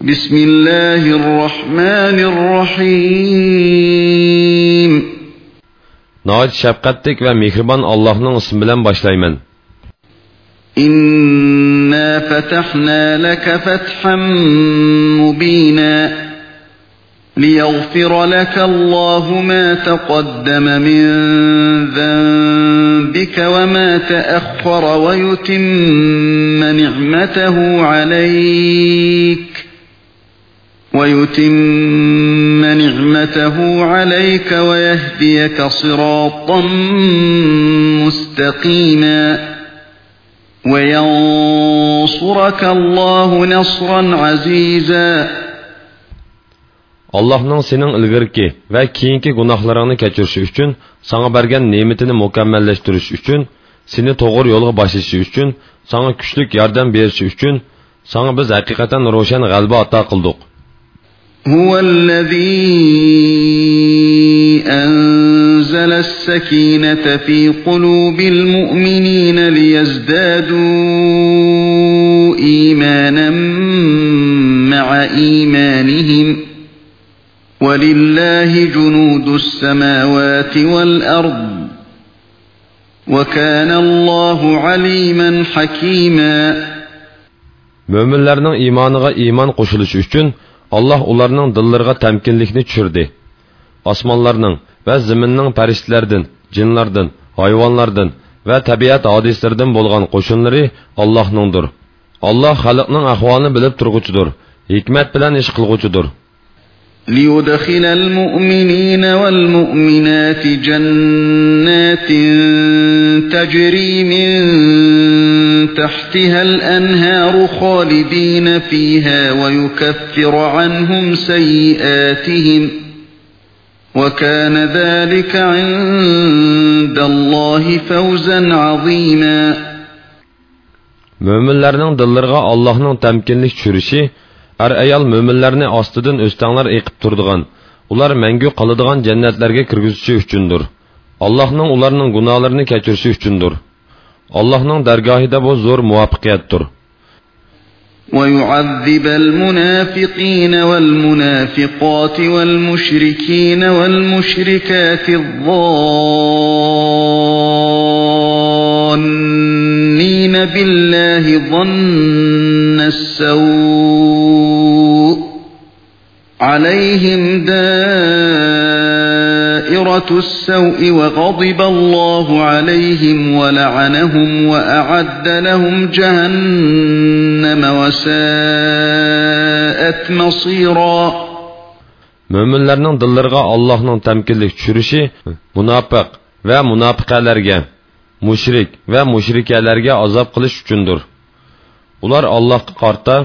بسم الله الرحمن الرحيم şəfqətlik və mehriban Allah'ın ismi bilan başlayman. إنا فتحنا لك فتحا مبينا ليغفر لك الله ما تقدم من ذنبك وما تأخر ويتم نعمته عليك ويتم نعمته عليك ويهديك صراطا مستقيما وينصرك الله نصرا عزيزا Allah'ның senin ilgirki və keyinki günahlarını keçirishi üçün, sana bergen nimetini mükemmelleştiriş üçün, seni doğru yolga başlaşı üçün, sana güçlük yardım verishi üçün, sana biz hakikaten roşan g'alaba ato qildik. هو الذي أنزل السكينة في قلوب المؤمنين ليزدادوا إيمانا مع إيمانهم ولله جنود السماوات والأرض وكان الله عليما حكيما Möminlərinin imanıga iman qoşulushi üçün Allah ularning dillariga tamkinlikni tushirdi. Osmonlarning va zaminning farishtalardan, jinlardan, hayvonlardan va tabiat hodislaridan bo'lgan qo'shinlari Allohningdir. Alloh xalqning ahvolini bilib turg'uchidir, hikmat bilan ish qilg'uchidir. ليدخل المؤمنين والمؤمنات جنات تجري من تحتها الأنهار خالدين فيها ويكفر عنهم سيئاتهم وكان ذلك عند الله فوزا عظيما. Möminlərinin dillariga Allohning tamkinlik tushirishi ar ayol mo'minlarni ostidan o'stanglar eqib turdigan ular mangu qoladigan jannatlarga kirgizishi uchundir allohning ularning gunohlarini kechirishi uchundir allohning dargohida bu zo'r muvaffaqiyatdir ويعذب المنافقين والمنافقات والمشركين والمشركات الظانين بالله ظن عليهم دائرة السوء وغضب الله عليهم ولعنهم وأعد لهم جهنم وساءت مصيرا mo'minlarning dillariga allohning tamkinlik tushirishi munofiq va munofiqalarga mushrik va mushrikalarga azob qilish uchundir ular allohga qarta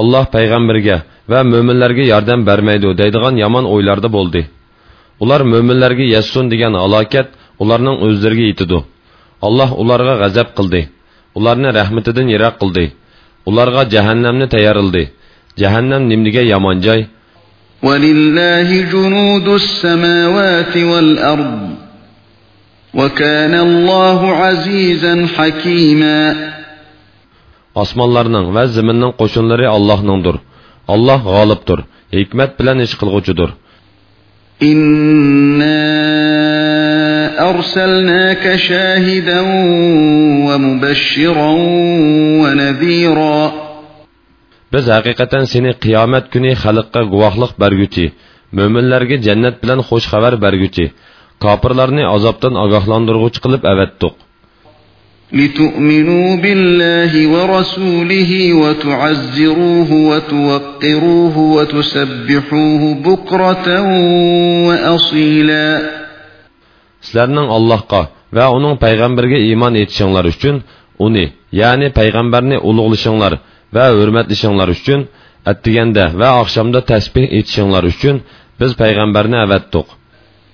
alloh payg'ambarga va mo'minlarga yordam bermaydi deydigan yomon o'ylarda bo'ldi ular mo'minlarga yassun degan halokat ularning o'zlariga yetidi alloh ularga g'azab qildi ularni rahmatidan yiroq qildi ularga jahannamni tayyorildi jahannam nimliga yomon joy ولله جنود السماوات والأرض وكان الله عزيزا حكيما osmonlarning va ziminning qo'shinlari Allohningdir. Alloh g'olibdir, hikmat bilan ish qilg'uchidir. Inna arsalnaka shahidan va mubashshiran va nadhira. Biz haqiqatan seni qiyomat kuni xalqqa guvohlik berguchi, mo'minlarga jannat bilan xush xabar berguchi, kofirlarni azobdan ogohlantiruvchi qilib avatdiq. لتؤمنوا بالله ورسوله وتعزروه وتوقروه وتسبحوه بكرة وأصيلا sizlarning allohga va uning payg'ambariga iymon etishinglar uchun uni ya'ni payg'ambarni ulug'lashinglar va hurmatlashinglar uchun attiganda va oqshomda tasbih etishinglar uchun biz payg'ambarni avatdiq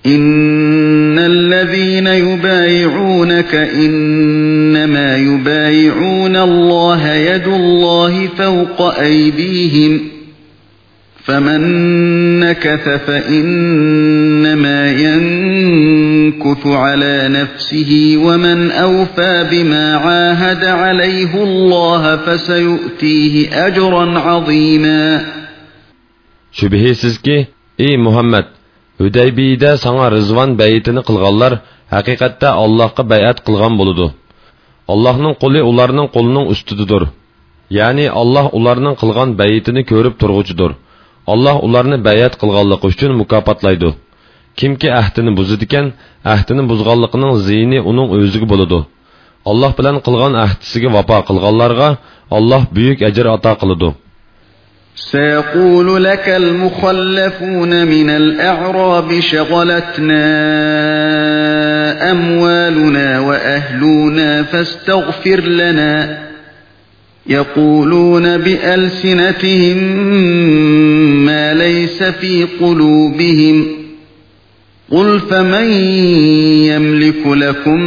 إن الذين يبايعونك إنما يبايعون الله يد الله فوق أيديهم فمن نكث فإنما ينكث على نفسه ومن أوفى بما عاهد عليه الله فسيؤتيه أجرا عظيما shubhisizki ey muhammad Hudaybiyyədə саңа Rizvan бәйетіні қылғалар, həqiqətdə Аллахқы бәйәт қылған болуды. Аллахның құлы onların құлының üstüdür. Яғни Allah onların қылған bəyətini көріп turğucudur. Allah onlarını bəyət qılğanlığı үшін mükafatlaydı. Kimki əhdini buzidikan, əhdini buzğanlığının ziyini onun özügü buludu. Allah bilan қылған əhdisiga vafa qılğanlarga Allah böyük əcr ата qılıdı. سيقول لك المخلفون من الأعراب شغلتنا أموالنا وأهلنا فاستغفر لنا. يقولون بألسنتهم ما ليس في قلوبهم. قل فمن يملك لكم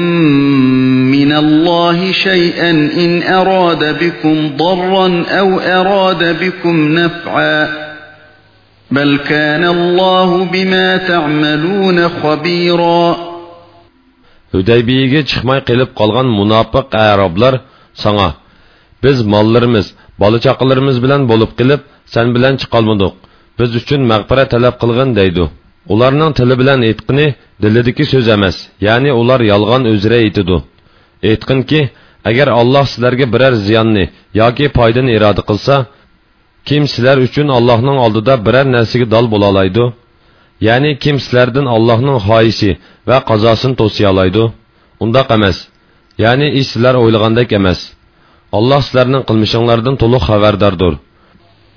من الله شيئا إن أراد بكم ضرا أو أراد بكم نفعا بل كان الله بما تعملون خبيرا Hudaybiye'ge chiqmay qilib qolgan munofiq arablar sana biz mollarimiz, bola chaqalarimiz bilan bo'lib qilib sen bilan chiqolmadik. Biz uchun mag'firat talab qilgin deydi. Ularning tili bilan aytqini dilidagi so'z emas, ya'ni ular yolg'on o'zira aytidi. Aytqinki agar olloh sizlarga biror ziyonni yoki foydani iroda qilsa kim sizlar uchun allohning oldida biror narsaga dol bo'la oladi ya'ni kim sizlardan allohning xohishi va qazosini to'siya oladi undoq emas. Ya'ni ish sizlar o'ylagandek emas. Alloh sizlarning qilmishinglardan to'liq xabardordir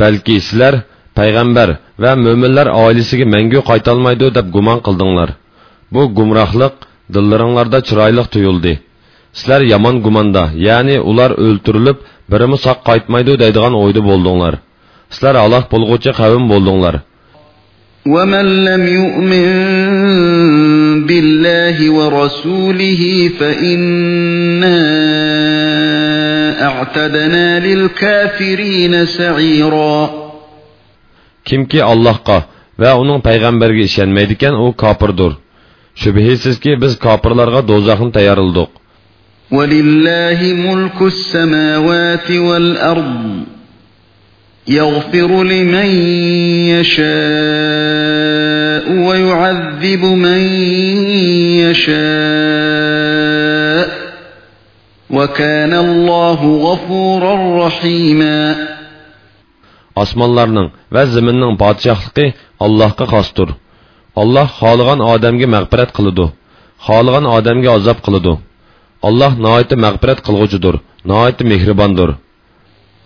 balki sizlar payg'ambar va mo'minlar oilasiga mangu qaytolmaydi deb gumon qildinglar bu gumrohlik dillaringlarda chiroyli tuyuldi sizlar yomon gumonda ya'ni ular o'ltirilib birimi sog' qaytmaydi deydigan o'yda bo'ldinglar sizlar halok bo'lg'uchi qavm bo'ldinglar ومن لم يؤمن بالله ورسوله فإنا أعتدنا للكافرين سعيرا kimki allohga va uning payg'ambariga ishonmaydigan u kofirdir shubhisizki biz kofirlarga do'zaxni tayyorladik ولله ملك السماوات والأرض يغفر لمن يشاء ويعذب من يشاء وكان الله غفورا رحيما osmonlarning va zaminning podshohligi allohga xosdir alloh xohlagan odamga mag'firat qiladi xohlagan odamga azob qiladi alloh noiti mag'firat qilg'uchidir noiti mehribondir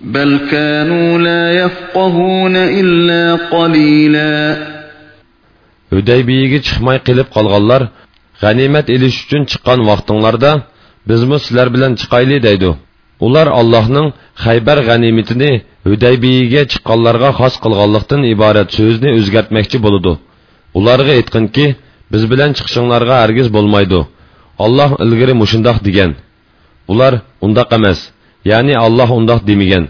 بل كانوا لا يفقهون إلا قليلا Hudaybiye'ga chiqmay qilib qolganlar g'animat elish uchun chiqqan vaqtinglarda bizmi sizlar bilan chiqayli deydi ular allohning haybar g'animatini Hudaybiye'ga chiqqanlarga xos qilganlikdan iborat so'zni o'zgartmoqchi bo'ladi ularga aytqinki biz bilan chiqishinglarga hargiz bo'lmaydi alloh ilgari mushundoq degan ular undoq emas ya'ni alloh undoq demagan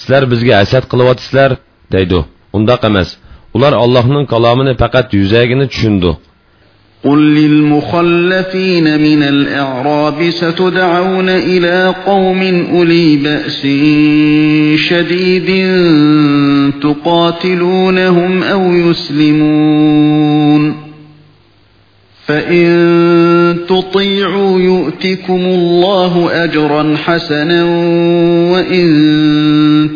sizlar bizga hasad qilyapsizlar deydi undoq emas ular allohning kalomini faqat yuzagini tushundi قل للمخلفين من الأعراب ستدعون إلى قوم أولي بأس شديد تقاتلونهم أو يسلمون فإن تطيعوا يؤتكم الله أجرا حسنا وإن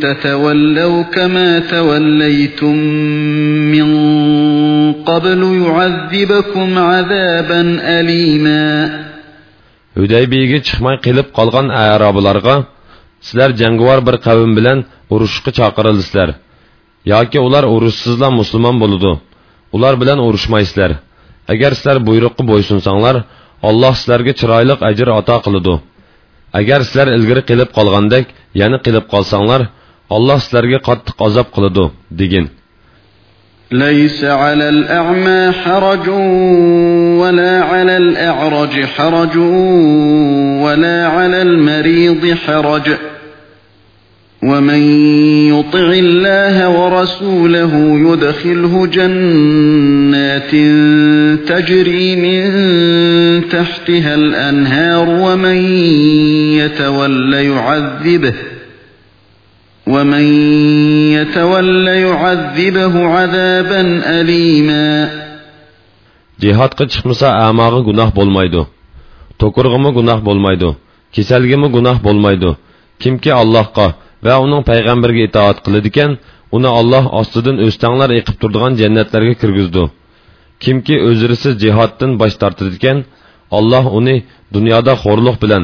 تتولوا كما توليتم من قبل يعذبكم عذابا أليما Hudaybiyaga chiqmay qilib qolgan arabilarga sizlar jangovar bir qavm bilan urushga chaqirilsizlar yoki ular urushsizlar musulmon bo'ladi ular bilan urushmaysizlar agar sizlar buyruqqa bo'ysunsanglar alloh sizlarga chiroyli ajr ato qiladi agar sizlar ilgari qilib qolgandek yana qilib qolsanglar alloh sizlarga qattiq azob qiladi degin ليس على الأعمى حرج ولا على الأعرج حرج ولا على المريض حرج ومن يطع الله ورسوله يدخله جنات تجري من تحتها الأنهار ومن يتول يعذبه ومن يتول يعذبه عذابا أليما. جهاد قد شخمسا آماغ گناه بولمايدو تقرغم گناه بولمايدو كسلغم گناه بولمايدو كمك الله قه va uning payg'ambariga itoat qiladigan uni olloh ostidan o'stanglar eqib turadigan jannatlarga kirgizdi kimki o'zrisiz jihoddan bosh tortadigan olloh uni dunyoda xo'rliq bilan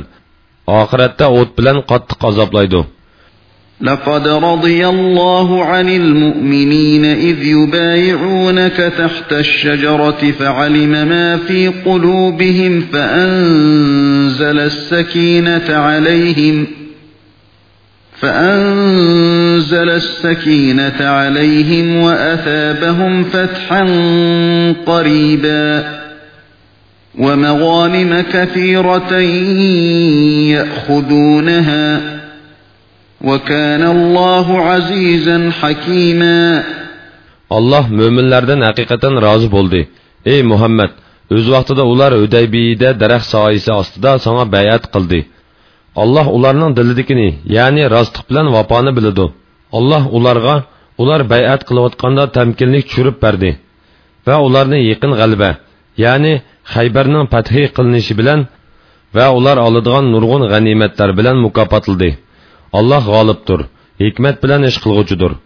oxiratda o't bilan qattiq azoblaydi لقد رضي الله عن المؤمنين إذ يبايعونك تحت الشجرة فعلم ما في قلوبهم فأنزل السكينة عليهم فأنزل السكينة عليهم وأثابهم فتحا قريبا ومغانم كثيرة يأخذونها وكان الله عزيزا حكيما الله مؤمن لردن حقيقة راز بولدي إي محمد Öz vaxtıda ular Ödeybiyyide dərəx sayısı astıda sana bəyat qıldı.'' Allah ularının dilidikini, yani rastık bilen vapanı bilidu. Allah ularga, ular bayat kılıvatkanda temkinlik çürüp verdi. Ve ularını yakın galibe, yani Hayber'nin fethi kılınışı bilen ve ular alıdığan nurgun ganimetler bilen mukafatıldı. Allah galıptır, hikmet bilen iş kılgıcıdır.''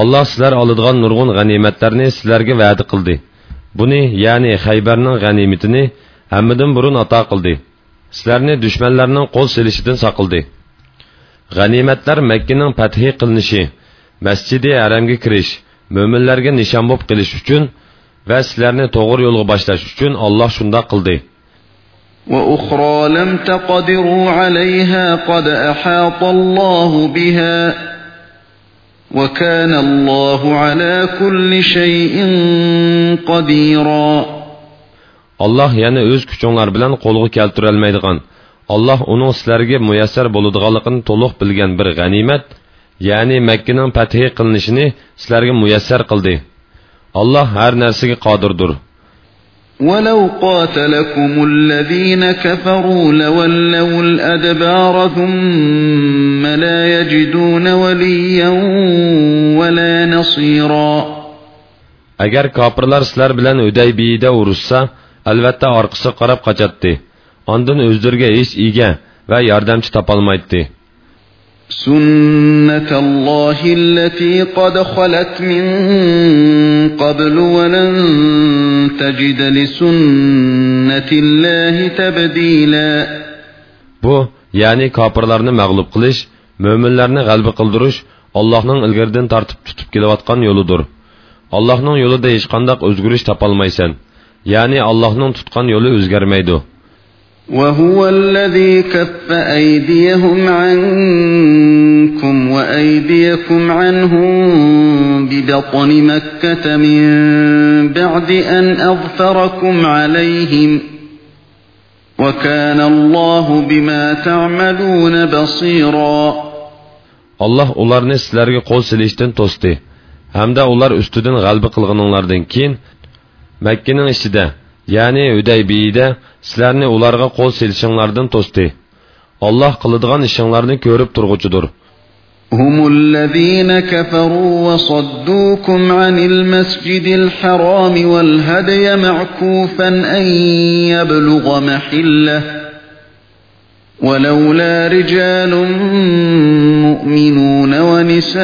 alloh sizlar oladigan nurg'un g'animatlarni sizlarga va'da qildi buni ya'ni haybarning g'animatini hammadan burun ato qildi sizlarni dushmanlarning qo'l silishidan saqildi g'animatlar makkaning fathi qilinishi masjidi haramga kirish mo'minlarga nishon bo'lib qilish uchun va sizlarni to'g'ri yo'lga boshlash uchun olloh shundoq qildi وأخرى لم تقدروا عليها قد أحاط الله بها وكان الله على كل شيء قديرا alloh yana o'z kuchinglar bilan qo'lga keltirolmaydigan alloh uning sizlarga muyassar bo'ladiganligini to'liq bilgan bir g'animat ya'ni makkaning fathi qilinishini sizlarga muyassar qildi alloh har narsaga qodirdir ولو قاتلكم الذين كفروا لولوا الأدبار ثم لا يجدون وليا ولا نصيرا agar kofirlar sizlar bilan udaybiyda urushsa albatta orqasi qarab qochadi ondan o'zlariga hech ega va yordamchi topolmaydi سنة الله التي قد خلت من قبل ولن تجد لسنة الله تبديلا bu ya'ni kofirlarni mag'lub qilish mo'minlarni g'alba qildirish allohning ilgaridan tortib tutib kelayotgan yo'lidir allohning yo'lida hech qanday o'zgarish topolmaysan ya'ni allohning tutgan yo'li o'zgarmaydi وهو الذي كف أيديهم عنكم وأيديكم عنهم ببطن مكة من بعد أن أظفركم عليهم وكان الله بما تعملون بصيرا Allah ularni sizlarga qo'l silishdan to'sdi hamda ular ustidan g'alba qilganinglardan keyin Makkaning ichida ya'ni Hudaybiyada sizlarni ularga qo'l silishinglardan to'sdi Allah qiladigan ishinglarni ko'rib turg'uchidir هم الذين كفروا وصدوكم عن المسجد الحرام والهدي معكوفا أن يبلغ محله ولولا رجال مؤمنون ونساء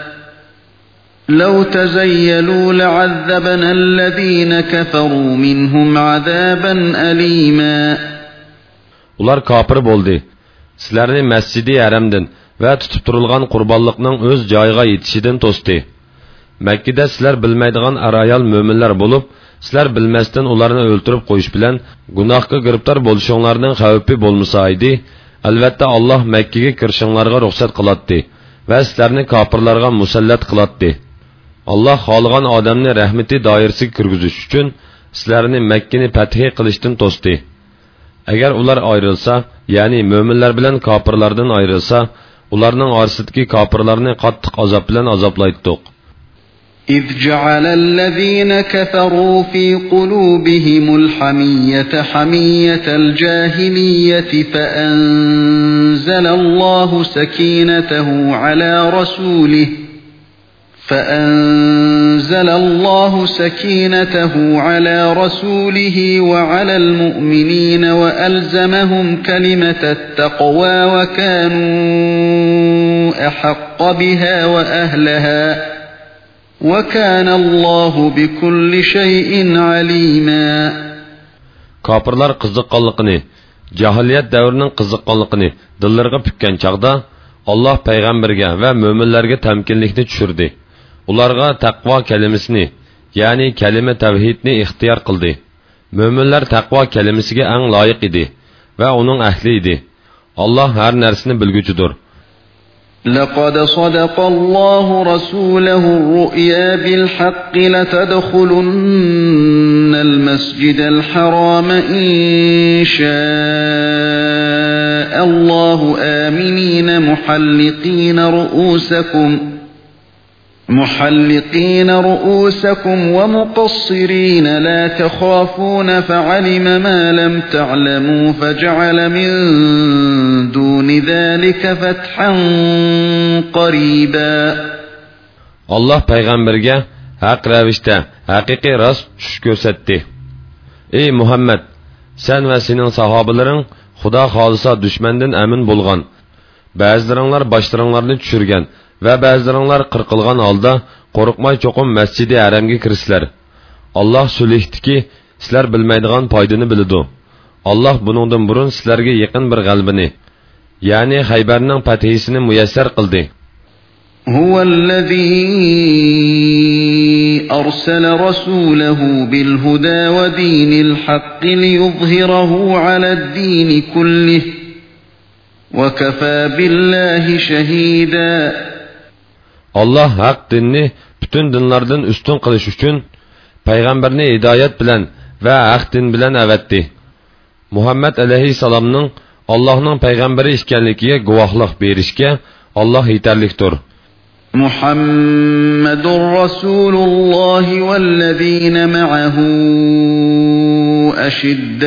لو تزيلوا لعذبنا الذين كفروا منهم عذابا أليما ular kofir bo'ldi sizlarni masjidi haramdan va tutib turilgan qurbonliqning o'z joyiga yetishidan to'sdi makkada sizlar bilmaydigan arayal mo'minlar bo'lib sizlar bilmasdan ularni o'ltirib qo'yish bilan gunohga giribtor bo'lishinglarning xavfi bo'lmasa edi albatta alloh makkaga kirishinglarga ruxsat qiladi va sizlarni kofirlarga musallat qiladi Alloh xohlagan odamni rahmati doirasiga kirgizish uchun sizlarni makkani fathi qilishdan to'sdi agar ular ayrilsa ya'ni mo'minlar bilan kofirlardan ayrilsa ularning orasidagi kofirlarni qattiq azob bilan azoblaydiq إذ جعل الذين كفروا في قلوبهم الحمية حمية الجاهلية فأنزل الله سكينته على رسوله فأنزل الله سكينته على رسوله وعلى المؤمنين وألزمهم كلمة التقوى وكانوا أحق بها وأهلها وكان الله بكل شيء عليما. كافرلار قزق قلقني جاهليات دورنن قزق قلقني دلرغب كان شغدا الله پیغمبرگا و مؤمنلرگا تمكنلikni تشردي Ularga taqvo kalimasini, ya'ni kalima tavhidni ixtiyor qildi. Mo'minlar taqvo kalimasiga eng loyiq edi va uning ahli edi. Alloh har narsani bilguchidir. لقد صدق الله رسوله الرؤيا بالحق لتدخلن المسجد الحرام إن شاء الله آمنين محلقين رؤوسكم محلقين رؤوسكم ومقصرين لا تخافون فعلم ما لم تعلموا فجعل من دون ذلك فتحا قريبا Allah payg'ambarga haq ravishda haqiqiy rost tush ko'rsatdi. Ey Muhammad, sen va sening sahobalaring Xudo xolisa dushmandan amin bo'lgan. Ba'zilaringlar boshlaringlarni tushirgan va ba'zilaringlar qirqilgan holda qo'rqmay cho'qim masjidi haramga kirsizlar. Alloh sulhdiki, sizlar bilmaydigan foydani biladi. Alloh buningdan burun sizlarga yaqin bir g'albini, ya'ni Xaybarning fathisini muyassar qildi. هو الذي أرسل رسوله بالهدى ودين الحق ليظهره على الدين كله وكفى بالله شهيدا Allah haq dinni bütün dinlardan üstün qilish uchun payg'ambarni hidoyat bilan va haq din bilan avatdi. Muhammad alayhissalomning Allohning payg'ambari ekanligiga guvohlik berishga Alloh yetarlikdir. محمد رسول الله والذين معه أشداء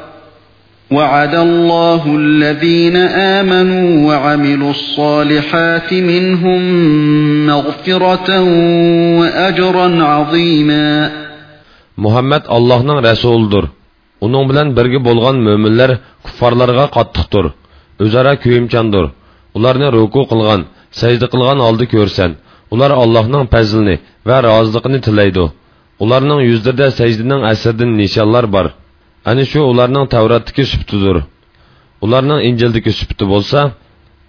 وعد الله الذين آمنوا وعملوا الصالحات منهم مغفرة وأجرا عظيما muhammad allohning rasulidir uning bilan birga bo'lgan mo'minlar kuffarlarga qattiqdir o'zaro kuyimchandir ularni ruku qilgan sajda qilgan holda ko'rsan ular allohning fazlini va roziligini tilaydi ularning yuzlarida sajdaning asridan nishonlar bor Ani shu ularning tavratdagi suftidir ularning injildagi shubti bo'lsa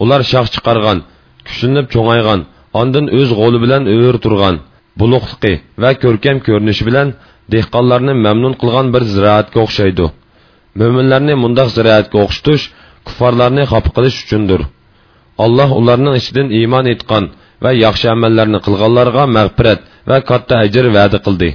ular shox chiqargan kuchlanib cho'ngaygan ondan o'z g'o'li bilan o'r turgan buluqliqi va ko'rkam ko'rinishi bilan dehqonlarni mamnun qilgan bir ziroatga o'xshaydi. Mo'minlarni mundoq ziroatga o'xshatish kuffarlarni xafa qilish uchundir. Alloh ularning ichidan iymon etgan va yaxshi amallarni qilganlarga mag'firat va katta ajr va'da qildi.